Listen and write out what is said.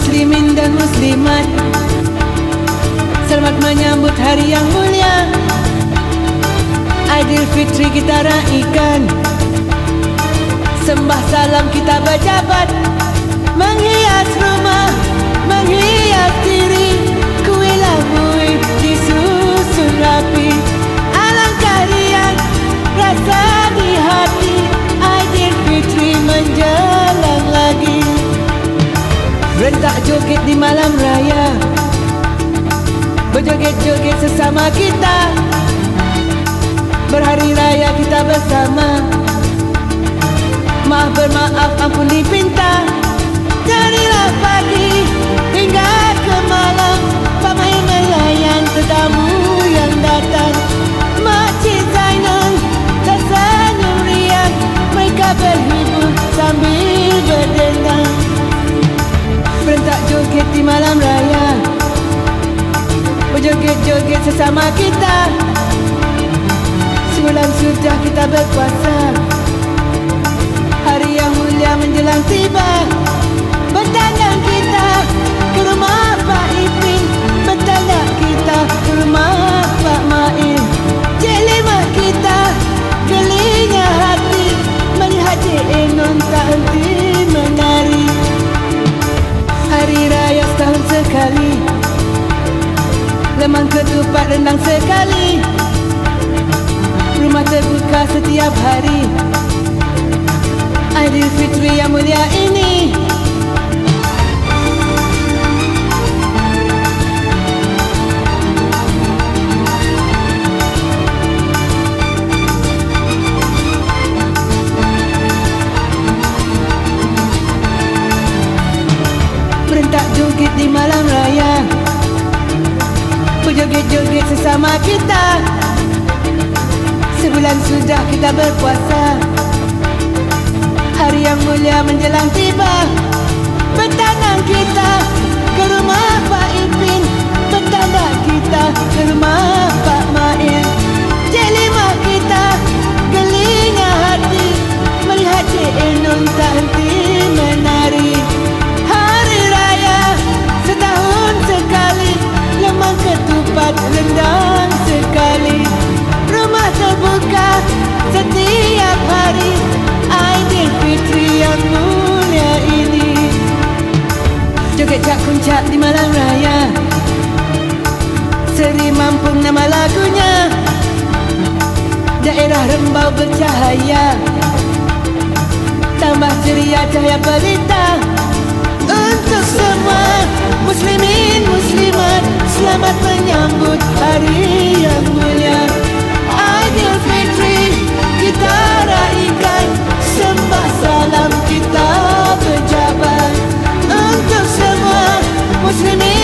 muslimin dan muslimat. Selamat menyambut hari yang mulia. Aidilfitri kita raikan. Sembah salam kita berjabat. Menghias rumah, menghias di malam raya. Berjoget-joget sesama kita. Berhari raya kita bersama. Maaf bermaaf ampun dipinta Berjoget-joget sesama kita. Sebulan sudah kita berpuasa Hari yang Lemang ketupat rendang sekali. Rumah terbuka setiap hari. Aidilfitri yang mulia ini Berjoget-joget sesama kita. Sebulan sudah kita berpuasa. Hari yang mulia menjelang tiba. Bertanang kita ketupat rendang sekali. Rumah terbuka setiap hari. Aidilfitri yang mulia ini. Joget cak kuncak di malam raya. Seri Mampung nama lagunya. Daerah Rembau bercahaya. Tambah ceria cahaya pelita Untuk semua muslimin muslimat Selamat menyambut hari yang mulia. Aidilfitri kita raikan Sembah salam kita berjabat Untuk semua muslimin